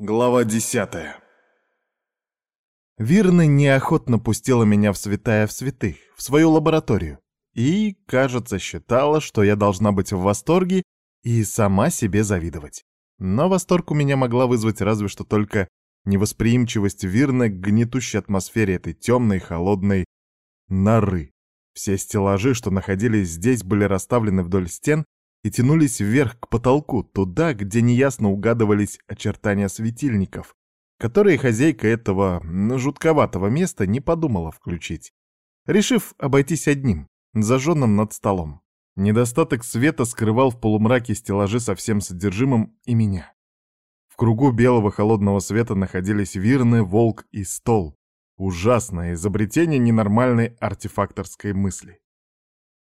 Глава десятая. Вирна неохотно пустила меня в святая в святых, в свою лабораторию, и, кажется, считала, что я должна быть в восторге и сама себе завидовать. Но восторг у меня могла вызвать разве что только невосприимчивость Вирны к гнетущей атмосфере этой темной, холодной норы. Все стеллажи, что находились здесь, были расставлены вдоль стен и тянулись вверх к потолку, туда, где неясно угадывались очертания светильников, которые хозяйка этого жутковатого места не подумала включить, решив обойтись одним, зажженным над столом. Недостаток света скрывал в полумраке стеллажи со всем содержимым и меня. В кругу белого холодного света находились Вирны, Волк и Стол. Ужасное изобретение ненормальной артефакторской мысли.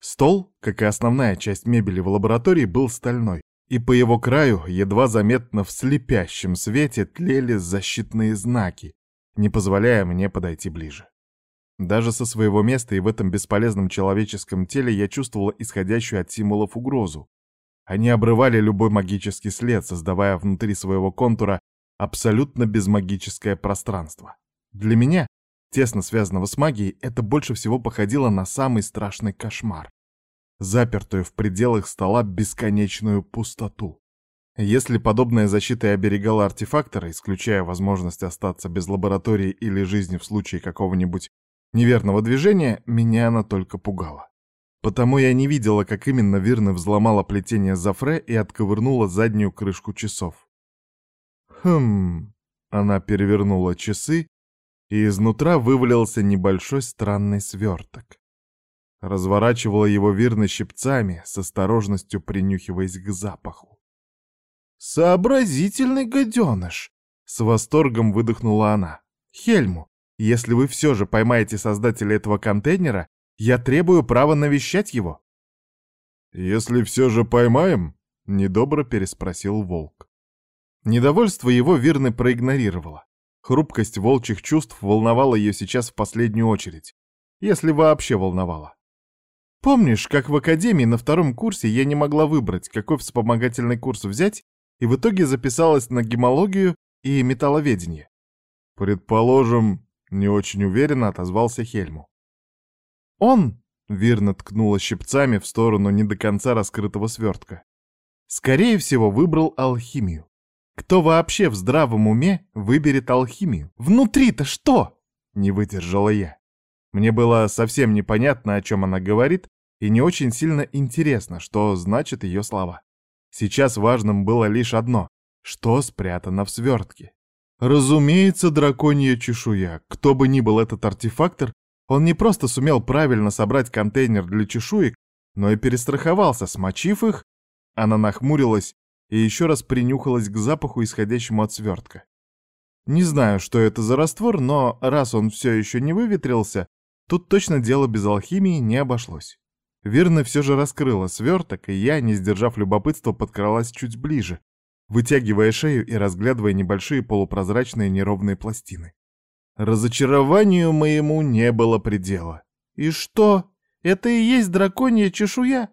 Стол, как и основная часть мебели в лаборатории, был стальной, и по его краю, едва заметно в слепящем свете, тлели защитные знаки, не позволяя мне подойти ближе. Даже со своего места и в этом бесполезном человеческом теле я чувствовала исходящую от символов угрозу. Они обрывали любой магический след, создавая внутри своего контура абсолютно безмагическое пространство. Для меня тесно связанного с магией, это больше всего походило на самый страшный кошмар. Запертую в пределах стола бесконечную пустоту. Если подобная защита и оберегала артефактора, исключая возможность остаться без лаборатории или жизни в случае какого-нибудь неверного движения, меня она только пугала. Потому я не видела, как именно Вирна взломала плетение Зафре и отковырнула заднюю крышку часов. Хм... Она перевернула часы и изнутра вывалился небольшой странный сверток. Разворачивала его верно щипцами, с осторожностью принюхиваясь к запаху. «Сообразительный гаденыш!» — с восторгом выдохнула она. «Хельму, если вы все же поймаете создателя этого контейнера, я требую права навещать его». «Если все же поймаем?» — недобро переспросил волк. Недовольство его Вирны проигнорировала. Хрупкость волчьих чувств волновала ее сейчас в последнюю очередь, если вообще волновала. Помнишь, как в академии на втором курсе я не могла выбрать, какой вспомогательный курс взять, и в итоге записалась на гемологию и металловедение? Предположим, не очень уверенно отозвался Хельму. Он, верно ткнула щипцами в сторону не до конца раскрытого свертка, скорее всего выбрал алхимию. Кто вообще в здравом уме выберет алхимию? Внутри-то что? Не выдержала я. Мне было совсем непонятно, о чем она говорит, и не очень сильно интересно, что значат ее слова. Сейчас важным было лишь одно — что спрятано в свертке. Разумеется, драконья чешуя. Кто бы ни был этот артефактор, он не просто сумел правильно собрать контейнер для чешуек, но и перестраховался, смочив их. Она нахмурилась и еще раз принюхалась к запаху, исходящему от свертка. Не знаю, что это за раствор, но раз он все еще не выветрился, тут точно дело без алхимии не обошлось. Верно все же раскрыла сверток, и я, не сдержав любопытства, подкралась чуть ближе, вытягивая шею и разглядывая небольшие полупрозрачные неровные пластины. Разочарованию моему не было предела. «И что? Это и есть драконья чешуя?»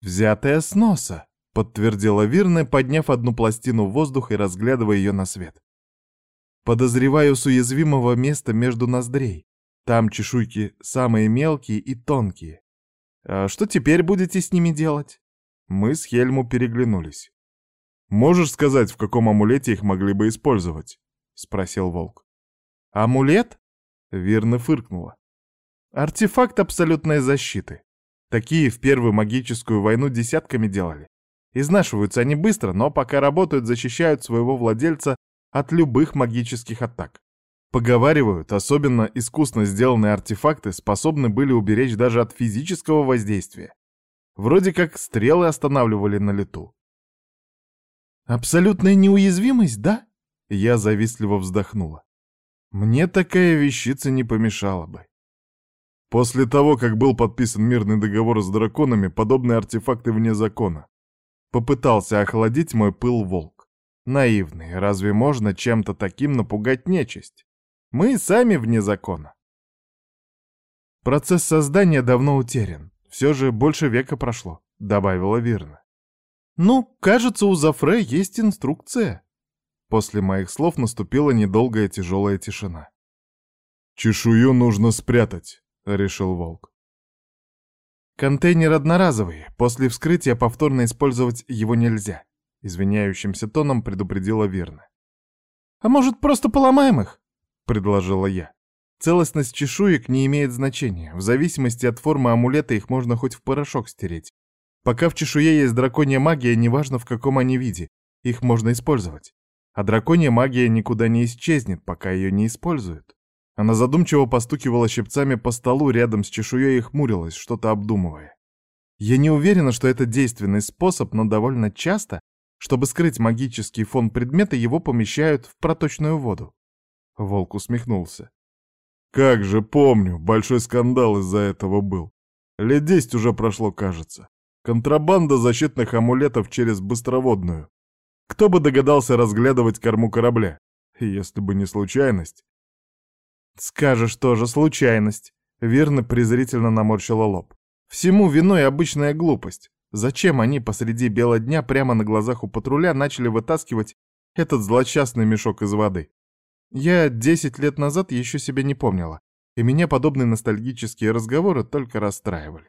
«Взятая с носа», подтвердила Вирна, подняв одну пластину в воздух и разглядывая ее на свет. Подозреваю с уязвимого места между ноздрей. Там чешуйки самые мелкие и тонкие. А что теперь будете с ними делать? Мы с Хельму переглянулись. Можешь сказать, в каком амулете их могли бы использовать? Спросил волк. Амулет? Вирна фыркнула. Артефакт абсолютной защиты. Такие в Первую магическую войну десятками делали. Изнашиваются они быстро, но пока работают, защищают своего владельца от любых магических атак. Поговаривают, особенно искусно сделанные артефакты способны были уберечь даже от физического воздействия. Вроде как стрелы останавливали на лету. «Абсолютная неуязвимость, да?» Я завистливо вздохнула. «Мне такая вещица не помешала бы». После того, как был подписан мирный договор с драконами, подобные артефакты вне закона. Попытался охладить мой пыл волк. Наивный, разве можно чем-то таким напугать нечисть? Мы сами вне закона. Процесс создания давно утерян. Все же больше века прошло, добавила Вирна. Ну, кажется, у Зафре есть инструкция. После моих слов наступила недолгая тяжелая тишина. «Чешую нужно спрятать», — решил волк. «Контейнер одноразовый. После вскрытия повторно использовать его нельзя», — извиняющимся тоном предупредила Верна. «А может, просто поломаем их?» — предложила я. Целостность чешуек не имеет значения. В зависимости от формы амулета их можно хоть в порошок стереть. Пока в чешуе есть драконья магия, неважно в каком они виде, их можно использовать. А драконья магия никуда не исчезнет, пока ее не используют. Она задумчиво постукивала щипцами по столу рядом с чешуей и хмурилась, что-то обдумывая. Я не уверена, что это действенный способ, но довольно часто, чтобы скрыть магический фон предмета, его помещают в проточную воду. Волк усмехнулся. Как же помню, большой скандал из-за этого был. Лет десять уже прошло, кажется. Контрабанда защитных амулетов через быстроводную. Кто бы догадался разглядывать корму корабля? Если бы не случайность. Скажешь тоже случайность. Верно презрительно наморщила лоб. Всему виной обычная глупость. Зачем они посреди бела дня прямо на глазах у патруля начали вытаскивать этот злосчастный мешок из воды? Я десять лет назад еще себя не помнила, и меня подобные ностальгические разговоры только расстраивали.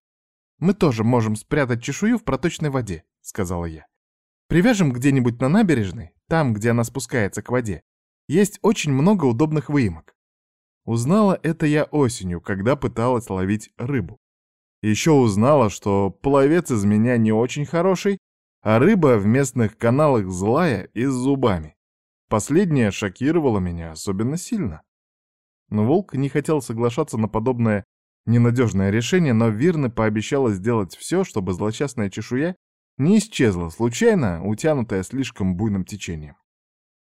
«Мы тоже можем спрятать чешую в проточной воде», — сказала я. «Привяжем где-нибудь на набережной, там, где она спускается к воде. Есть очень много удобных выемок». Узнала это я осенью, когда пыталась ловить рыбу. Еще узнала, что пловец из меня не очень хороший, а рыба в местных каналах злая и с зубами. Последнее шокировало меня особенно сильно. Но Волк не хотел соглашаться на подобное ненадежное решение, но Вирна пообещала сделать все, чтобы злочастная чешуя не исчезла, случайно утянутая слишком буйным течением.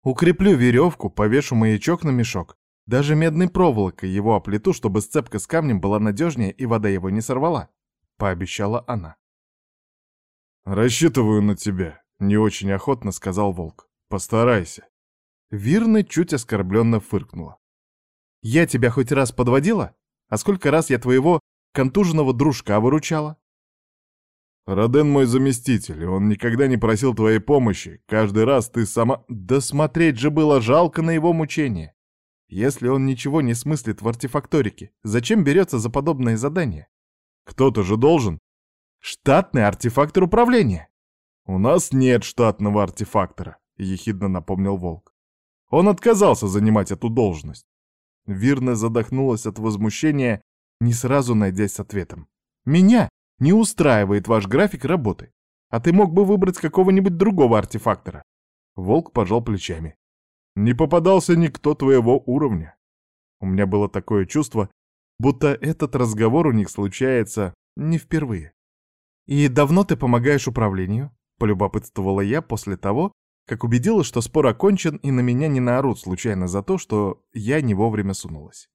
Укреплю веревку, повешу маячок на мешок, даже медной проволокой его оплету, чтобы сцепка с камнем была надежнее и вода его не сорвала, — пообещала она. «Рассчитываю на тебя», — не очень охотно сказал Волк. «Постарайся». Вирна чуть оскорбленно фыркнула. «Я тебя хоть раз подводила? А сколько раз я твоего контуженного дружка выручала?» «Роден мой заместитель, он никогда не просил твоей помощи. Каждый раз ты сама...» «Да смотреть же было жалко на его мучение. Если он ничего не смыслит в артефакторике, зачем берется за подобные задания? Кто-то же должен. Штатный артефактор управления. У нас нет штатного артефактора, ехидно напомнил Волк. Он отказался занимать эту должность. Вирна задохнулась от возмущения, не сразу найдясь с ответом. «Меня не устраивает ваш график работы. А ты мог бы выбрать какого-нибудь другого артефактора». Волк пожал плечами. «Не попадался никто твоего уровня». У меня было такое чувство, будто этот разговор у них случается не впервые. «И давно ты помогаешь управлению?» — полюбопытствовала я после того, как убедилась, что спор окончен и на меня не наорут случайно за то, что я не вовремя сунулась.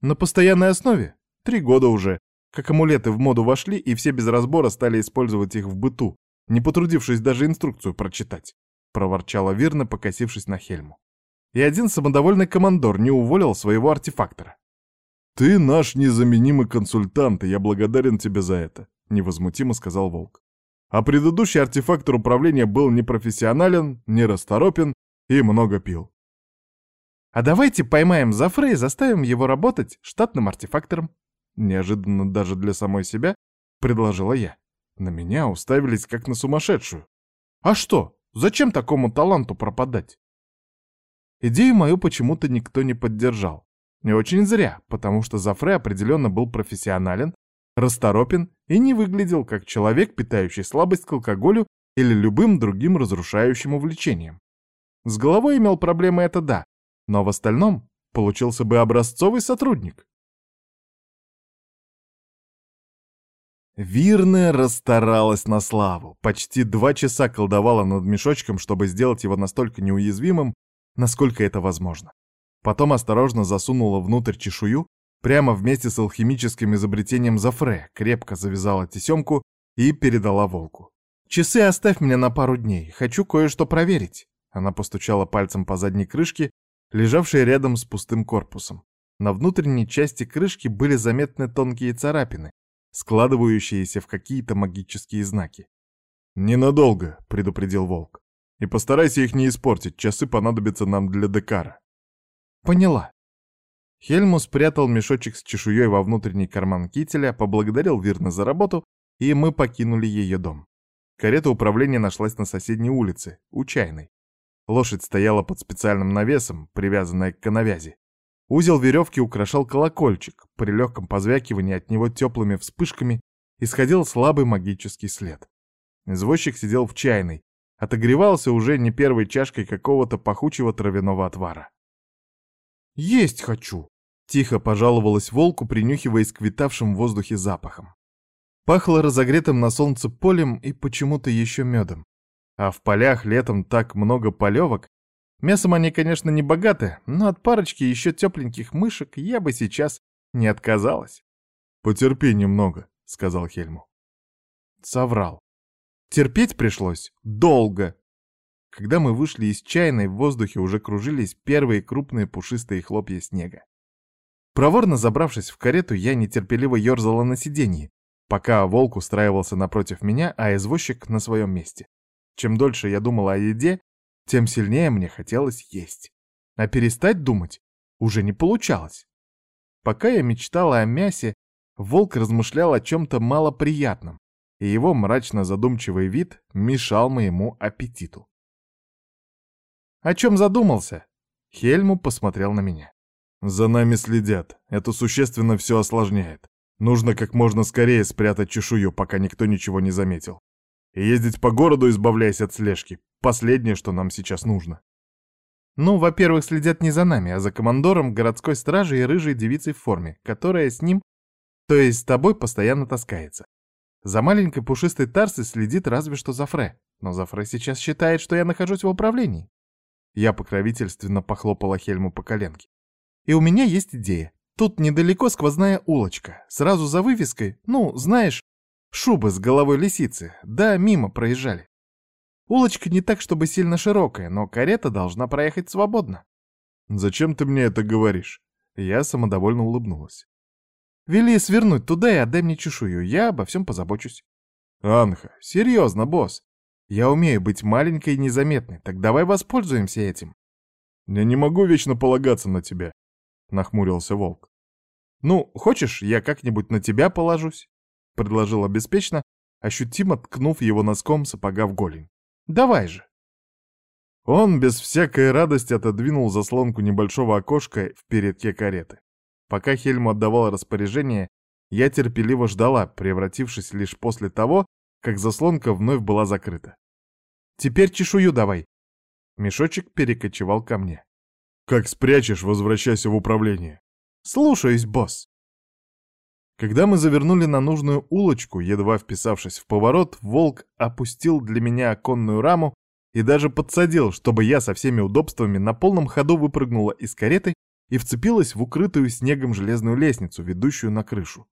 На постоянной основе, три года уже, как амулеты в моду вошли, и все без разбора стали использовать их в быту, не потрудившись даже инструкцию прочитать, проворчала Вирна, покосившись на Хельму. И один самодовольный командор не уволил своего артефактора. «Ты наш незаменимый консультант, и я благодарен тебе за это», — невозмутимо сказал Волк. А предыдущий артефактор управления был непрофессионален, нерасторопен и много пил. «А давайте поймаем Зафре и заставим его работать штатным артефактором», неожиданно даже для самой себя, предложила я. На меня уставились как на сумасшедшую. «А что? Зачем такому таланту пропадать?» Идею мою почему-то никто не поддержал. Не очень зря, потому что Зафре определенно был профессионален расторопен и не выглядел как человек, питающий слабость к алкоголю или любым другим разрушающим увлечением. С головой имел проблемы это да, но в остальном получился бы образцовый сотрудник. Вирная расстаралась на славу. Почти два часа колдовала над мешочком, чтобы сделать его настолько неуязвимым, насколько это возможно. Потом осторожно засунула внутрь чешую, Прямо вместе с алхимическим изобретением Зафре крепко завязала тесемку и передала волку. «Часы оставь меня на пару дней, хочу кое-что проверить». Она постучала пальцем по задней крышке, лежавшей рядом с пустым корпусом. На внутренней части крышки были заметны тонкие царапины, складывающиеся в какие-то магические знаки. «Ненадолго», — предупредил волк. И постарайся их не испортить, часы понадобятся нам для Декара. Поняла. Хельму спрятал мешочек с чешуей во внутренний карман кителя, поблагодарил Вирна за работу, и мы покинули ее дом. Карета управления нашлась на соседней улице, у чайной. Лошадь стояла под специальным навесом, привязанная к коновязи. Узел веревки украшал колокольчик, при легком позвякивании от него теплыми вспышками исходил слабый магический след. Извозчик сидел в чайной, отогревался уже не первой чашкой какого-то пахучего травяного отвара. «Есть хочу!» — тихо пожаловалась волку, принюхиваясь к витавшим в воздухе запахом. Пахло разогретым на солнце полем и почему-то еще медом. А в полях летом так много полевок. Мясом они, конечно, не богаты, но от парочки еще тепленьких мышек я бы сейчас не отказалась. «Потерпи немного», — сказал Хельму. Соврал. Терпеть пришлось долго. Когда мы вышли из чайной, в воздухе уже кружились первые крупные пушистые хлопья снега. Проворно забравшись в карету, я нетерпеливо ерзала на сиденье, пока волк устраивался напротив меня, а извозчик на своем месте. Чем дольше я думала о еде, тем сильнее мне хотелось есть. А перестать думать уже не получалось. Пока я мечтала о мясе, волк размышлял о чем-то малоприятном, и его мрачно-задумчивый вид мешал моему аппетиту. «О чем задумался?» Хельму посмотрел на меня. «За нами следят. Это существенно все осложняет. Нужно как можно скорее спрятать чешую, пока никто ничего не заметил. И ездить по городу, избавляясь от слежки. Последнее, что нам сейчас нужно. Ну, во-первых, следят не за нами, а за командором городской стражи и рыжей девицей в форме, которая с ним, то есть с тобой, постоянно таскается. За маленькой пушистой Тарсой следит разве что Зафре, но Зафре сейчас считает, что я нахожусь в управлении. Я покровительственно похлопала Хельму по коленке. И у меня есть идея. Тут недалеко сквозная улочка. Сразу за вывеской, ну, знаешь, шуба с головой лисицы. Да, мимо проезжали. Улочка не так, чтобы сильно широкая, но карета должна проехать свободно. «Зачем ты мне это говоришь?» Я самодовольно улыбнулась. «Вели свернуть туда и отдай мне чешую, я обо всем позабочусь». «Анха, серьезно, босс. Я умею быть маленькой и незаметной, так давай воспользуемся этим». «Я не могу вечно полагаться на тебя. — нахмурился волк. «Ну, хочешь, я как-нибудь на тебя положусь?» — предложил обеспечно, ощутимо ткнув его носком сапога в голень. «Давай же!» Он без всякой радости отодвинул заслонку небольшого окошка в передке кареты. Пока Хельму отдавал распоряжение, я терпеливо ждала, превратившись лишь после того, как заслонка вновь была закрыта. «Теперь чешую давай!» Мешочек перекочевал ко мне. Как спрячешь, возвращайся в управление. Слушаюсь, босс. Когда мы завернули на нужную улочку, едва вписавшись в поворот, волк опустил для меня оконную раму и даже подсадил, чтобы я со всеми удобствами на полном ходу выпрыгнула из кареты и вцепилась в укрытую снегом железную лестницу, ведущую на крышу.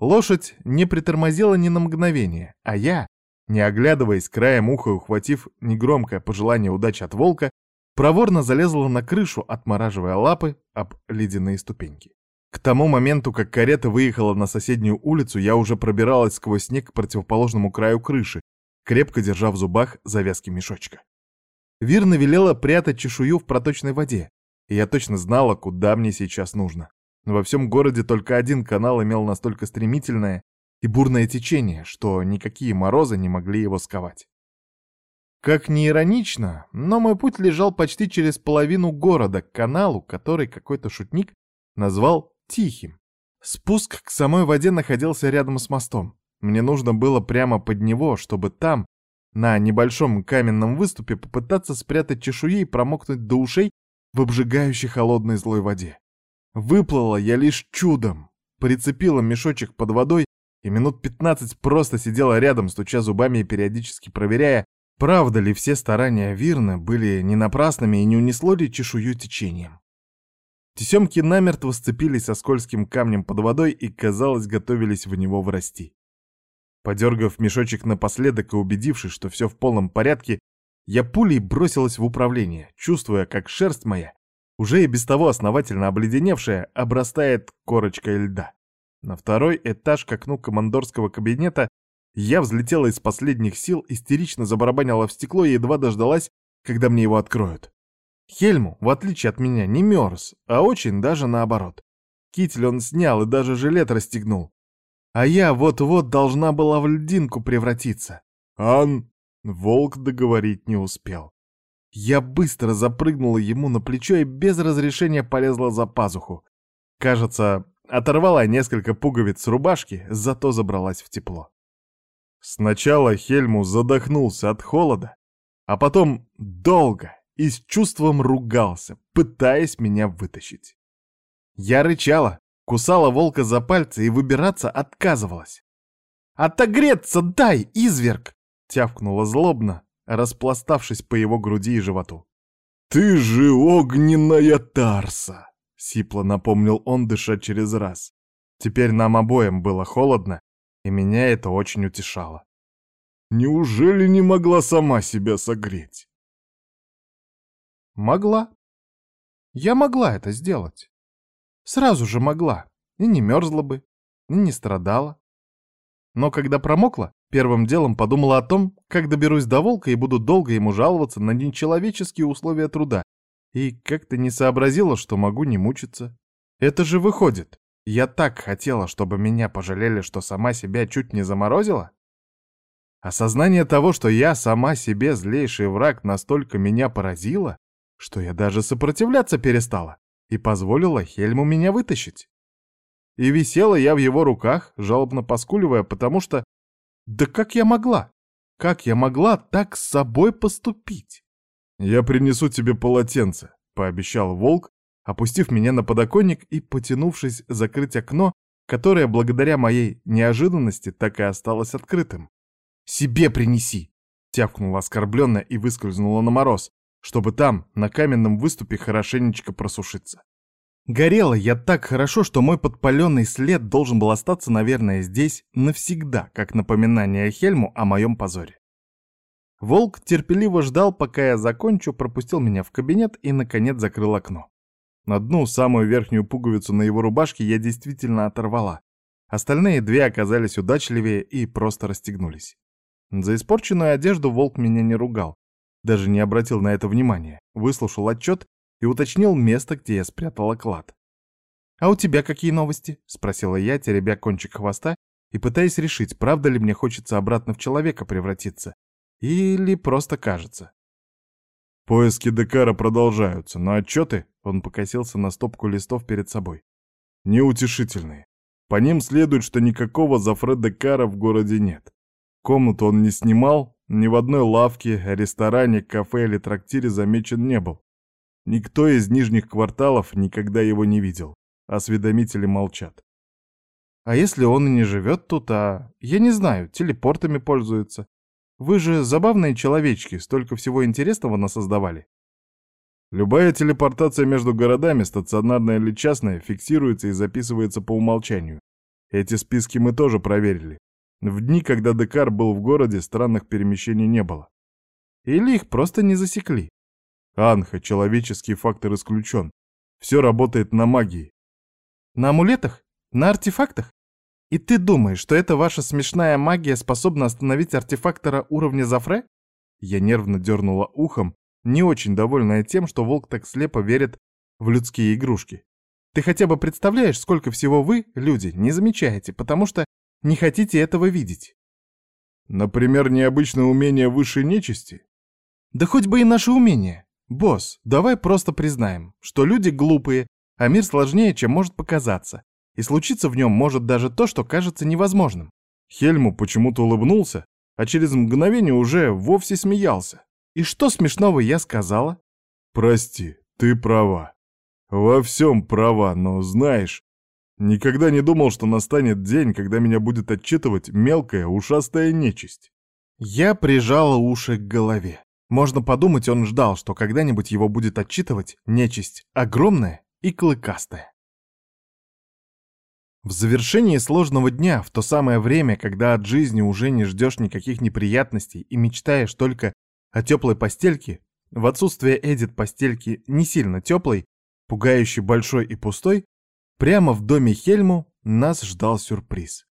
Лошадь не притормозила ни на мгновение, а я, не оглядываясь краем уха ухватив негромкое пожелание удачи от волка, проворно залезла на крышу, отмораживая лапы об ледяные ступеньки. К тому моменту, как карета выехала на соседнюю улицу, я уже пробиралась сквозь снег к противоположному краю крыши, крепко держа в зубах завязки мешочка. Вирна велела прятать чешую в проточной воде, и я точно знала, куда мне сейчас нужно. Во всем городе только один канал имел настолько стремительное и бурное течение, что никакие морозы не могли его сковать. Как ни иронично, но мой путь лежал почти через половину города к каналу, который какой-то шутник назвал Тихим. Спуск к самой воде находился рядом с мостом. Мне нужно было прямо под него, чтобы там, на небольшом каменном выступе, попытаться спрятать чешуи и промокнуть до ушей в обжигающей холодной злой воде. Выплыла я лишь чудом. Прицепила мешочек под водой и минут пятнадцать просто сидела рядом, стуча зубами и периодически проверяя, Правда ли все старания Вирна были не напрасными и не унесло ли чешую течением? Тесемки намертво сцепились со скользким камнем под водой и, казалось, готовились в него врасти. Подергав мешочек напоследок и убедившись, что все в полном порядке, я пулей бросилась в управление, чувствуя, как шерсть моя, уже и без того основательно обледеневшая, обрастает корочкой льда. На второй этаж к окну командорского кабинета Я взлетела из последних сил, истерично забарабанила в стекло и едва дождалась, когда мне его откроют. Хельму, в отличие от меня, не мерз, а очень даже наоборот. Китель он снял и даже жилет расстегнул. А я вот-вот должна была в льдинку превратиться. Ан... Волк договорить не успел. Я быстро запрыгнула ему на плечо и без разрешения полезла за пазуху. Кажется, оторвала несколько пуговиц с рубашки, зато забралась в тепло. Сначала Хельму задохнулся от холода, а потом долго и с чувством ругался, пытаясь меня вытащить. Я рычала, кусала волка за пальцы и выбираться отказывалась. «Отогреться дай, изверг!» — тявкнула злобно, распластавшись по его груди и животу. «Ты же огненная Тарса!» — сипло напомнил он, дыша через раз. Теперь нам обоим было холодно, и меня это очень утешало. «Неужели не могла сама себя согреть?» Могла. Я могла это сделать. Сразу же могла. И не мерзла бы, и не страдала. Но когда промокла, первым делом подумала о том, как доберусь до волка и буду долго ему жаловаться на нечеловеческие условия труда. И как-то не сообразила, что могу не мучиться. Это же выходит. Я так хотела, чтобы меня пожалели, что сама себя чуть не заморозила. Осознание того, что я сама себе злейший враг, настолько меня поразило, что я даже сопротивляться перестала и позволила Хельму меня вытащить. И висела я в его руках, жалобно поскуливая, потому что... Да как я могла? Как я могла так с собой поступить? «Я принесу тебе полотенце», — пообещал волк, опустив меня на подоконник и потянувшись закрыть окно, которое благодаря моей неожиданности так и осталось открытым. «Себе принеси!» — тявкнула оскорбленно и выскользнула на мороз, чтобы там, на каменном выступе, хорошенечко просушиться. Горела я так хорошо, что мой подпаленный след должен был остаться, наверное, здесь навсегда, как напоминание Хельму о моем позоре. Волк терпеливо ждал, пока я закончу, пропустил меня в кабинет и, наконец, закрыл окно. Одну, самую верхнюю пуговицу на его рубашке я действительно оторвала. Остальные две оказались удачливее и просто расстегнулись. За испорченную одежду волк меня не ругал, даже не обратил на это внимания, выслушал отчет и уточнил место, где я спрятала клад. «А у тебя какие новости?» — спросила я, теребя кончик хвоста и пытаясь решить, правда ли мне хочется обратно в человека превратиться, или просто кажется. Поиски Декара продолжаются, но отчеты, он покосился на стопку листов перед собой, неутешительные. По ним следует, что никакого Зафре Декара в городе нет. Комнату он не снимал, ни в одной лавке, ресторане, кафе или трактире замечен не был. Никто из нижних кварталов никогда его не видел. Осведомители молчат. А если он и не живет тут, а, я не знаю, телепортами пользуется? Вы же забавные человечки, столько всего интересного насоздавали. Любая телепортация между городами, стационарная или частная, фиксируется и записывается по умолчанию. Эти списки мы тоже проверили. В дни, когда Декар был в городе, странных перемещений не было. Или их просто не засекли. Анха, человеческий фактор исключен. Все работает на магии. На амулетах? На артефактах? И ты думаешь, что эта ваша смешная магия способна остановить артефактора уровня Зафре? Я нервно дернула ухом, не очень довольная тем, что волк так слепо верит в людские игрушки. Ты хотя бы представляешь, сколько всего вы, люди, не замечаете, потому что не хотите этого видеть. Например, необычное умение высшей нечисти? Да хоть бы и наше умение. Босс, давай просто признаем, что люди глупые, а мир сложнее, чем может показаться. И случиться в нем может даже то, что кажется невозможным. Хельму почему-то улыбнулся, а через мгновение уже вовсе смеялся. И что смешного я сказала? Прости, ты права. Во всем права, но знаешь, Никогда не думал, что настанет день, когда меня будет отчитывать мелкая ушастая нечисть. Я прижала уши к голове. Можно подумать, он ждал, что когда-нибудь его будет отчитывать нечисть огромная и клыкастая. В завершении сложного дня, в то самое время, когда от жизни уже не ждешь никаких неприятностей и мечтаешь только о теплой постельке, в отсутствие Эдит постельки не сильно теплой, пугающей большой и пустой, Прямо в доме Хельму нас ждал сюрприз.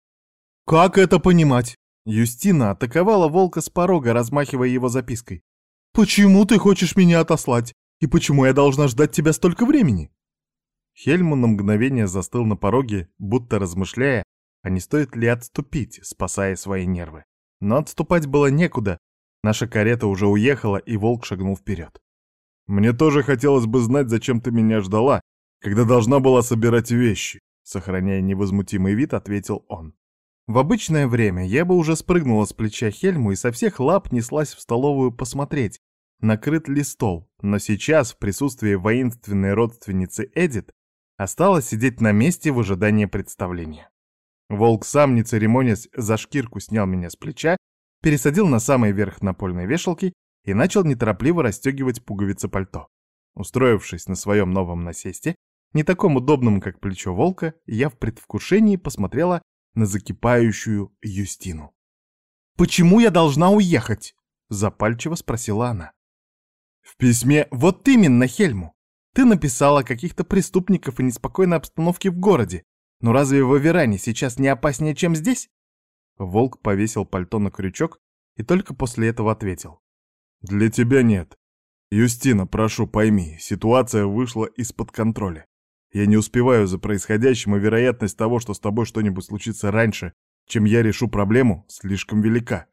«Как это понимать?» Юстина атаковала волка с порога, размахивая его запиской. «Почему ты хочешь меня отослать? И почему я должна ждать тебя столько времени?» Хельму на мгновение застыл на пороге, будто размышляя, а не стоит ли отступить, спасая свои нервы. Но отступать было некуда. Наша карета уже уехала, и волк шагнул вперед. «Мне тоже хотелось бы знать, зачем ты меня ждала, когда должна была собирать вещи», сохраняя невозмутимый вид, ответил он. В обычное время я бы уже спрыгнула с плеча Хельму и со всех лап неслась в столовую посмотреть, накрыт ли стол, но сейчас, в присутствии воинственной родственницы Эдит, осталось сидеть на месте в ожидании представления. Волк сам, не церемонясь, за шкирку снял меня с плеча, пересадил на самый верх напольной вешалки и начал неторопливо расстегивать пуговицы пальто. Устроившись на своем новом насесте, не таком удобном, как плечо волка, я в предвкушении посмотрела на закипающую Юстину. «Почему я должна уехать?» — запальчиво спросила она. «В письме вот именно, Хельму. Ты написала каких-то преступников и неспокойной обстановке в городе. Но разве в Аверане сейчас не опаснее, чем здесь?» Волк повесил пальто на крючок и только после этого ответил. «Для тебя нет. Юстина, прошу, пойми, ситуация вышла из-под контроля. Я не успеваю за происходящим, и вероятность того, что с тобой что-нибудь случится раньше, чем я решу проблему, слишком велика.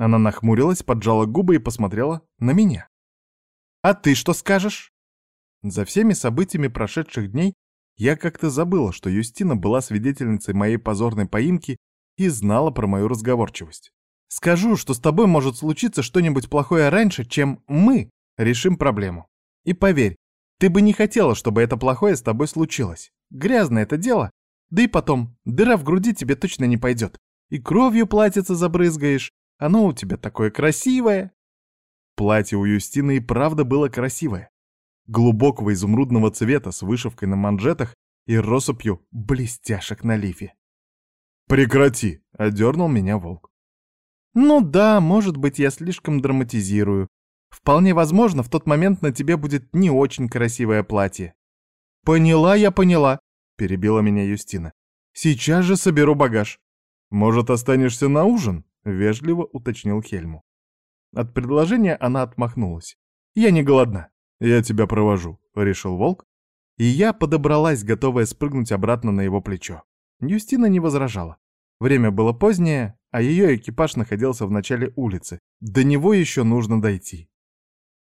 Она нахмурилась, поджала губы и посмотрела на меня. «А ты что скажешь?» За всеми событиями прошедших дней я как-то забыла, что Юстина была свидетельницей моей позорной поимки и знала про мою разговорчивость. «Скажу, что с тобой может случиться что-нибудь плохое раньше, чем мы решим проблему. И поверь, ты бы не хотела, чтобы это плохое с тобой случилось. Грязное это дело. Да и потом, дыра в груди тебе точно не пойдет. И кровью платьице забрызгаешь. Оно у тебя такое красивое. Платье у Юстины и правда было красивое. Глубокого изумрудного цвета с вышивкой на манжетах и россыпью блестяшек на лифе. «Прекрати!» — одернул меня волк. «Ну да, может быть, я слишком драматизирую. Вполне возможно, в тот момент на тебе будет не очень красивое платье. Поняла я, поняла, перебила меня Юстина. Сейчас же соберу багаж. Может, останешься на ужин? Вежливо уточнил Хельму. От предложения она отмахнулась. Я не голодна. Я тебя провожу, решил волк. И я подобралась, готовая спрыгнуть обратно на его плечо. Юстина не возражала. Время было позднее, а ее экипаж находился в начале улицы. До него еще нужно дойти.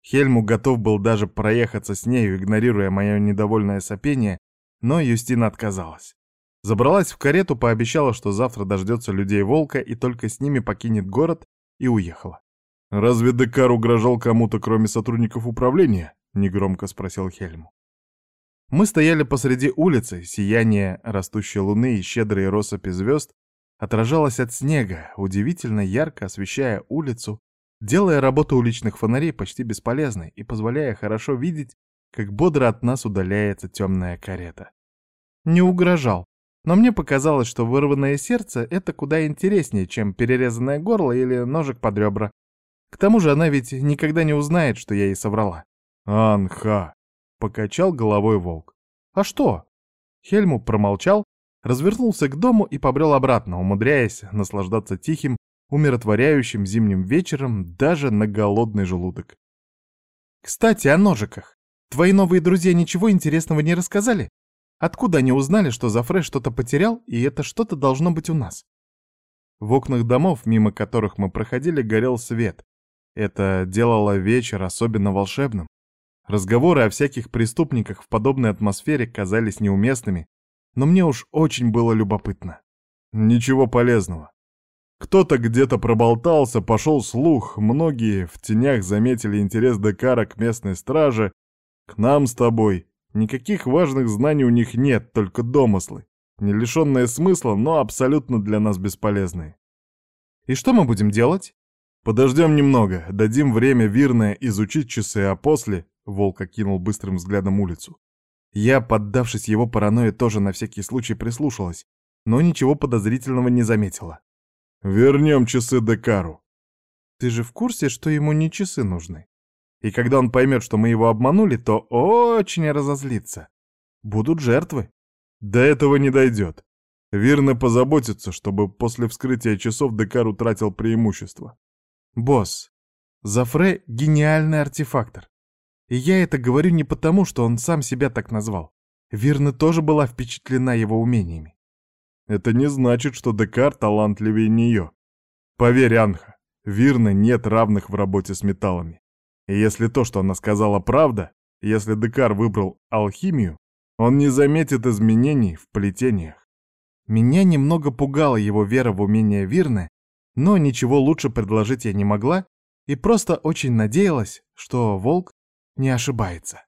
Хельму готов был даже проехаться с нею, игнорируя мое недовольное сопение, но Юстина отказалась. Забралась в карету, пообещала, что завтра дождется людей Волка и только с ними покинет город, и уехала. «Разве Декар угрожал кому-то, кроме сотрудников управления?» — негромко спросил Хельму. Мы стояли посреди улицы, сияние растущей луны и щедрые россыпи звезд отражалось от снега, удивительно ярко освещая улицу, делая работу уличных фонарей почти бесполезной и позволяя хорошо видеть, как бодро от нас удаляется темная карета. Не угрожал, но мне показалось, что вырванное сердце — это куда интереснее, чем перерезанное горло или ножик под ребра. К тому же она ведь никогда не узнает, что я ей соврала. «Анха!» — покачал головой волк. «А что?» Хельму промолчал, развернулся к дому и побрел обратно, умудряясь наслаждаться тихим, умиротворяющим зимним вечером даже на голодный желудок. «Кстати, о ножиках. Твои новые друзья ничего интересного не рассказали? Откуда они узнали, что Зафре что-то потерял, и это что-то должно быть у нас?» В окнах домов, мимо которых мы проходили, горел свет. Это делало вечер особенно волшебным. Разговоры о всяких преступниках в подобной атмосфере казались неуместными, но мне уж очень было любопытно. Ничего полезного. Кто-то где-то проболтался, пошел слух, многие в тенях заметили интерес Декара к местной страже, к нам с тобой. Никаких важных знаний у них нет, только домыслы, не лишенные смысла, но абсолютно для нас бесполезные. И что мы будем делать? Подождем немного, дадим время Вирное изучить часы, а после... Волк окинул быстрым взглядом улицу. Я, поддавшись его паранойе, тоже на всякий случай прислушалась, но ничего подозрительного не заметила. Вернем часы Декару. Ты же в курсе, что ему не часы нужны? И когда он поймет, что мы его обманули, то очень разозлится. Будут жертвы. До этого не дойдет. Верно позаботиться, чтобы после вскрытия часов Декар утратил преимущество. Босс, Зафре — гениальный артефактор. И я это говорю не потому, что он сам себя так назвал. Вирна тоже была впечатлена его умениями. Это не значит, что Декар талантливее нее. Поверь, Анха, Вирна нет равных в работе с металлами. Если то, что она сказала, правда, если Декар выбрал алхимию, он не заметит изменений в плетениях. Меня немного пугала его вера в умение Вирны, но ничего лучше предложить я не могла и просто очень надеялась, что волк не ошибается.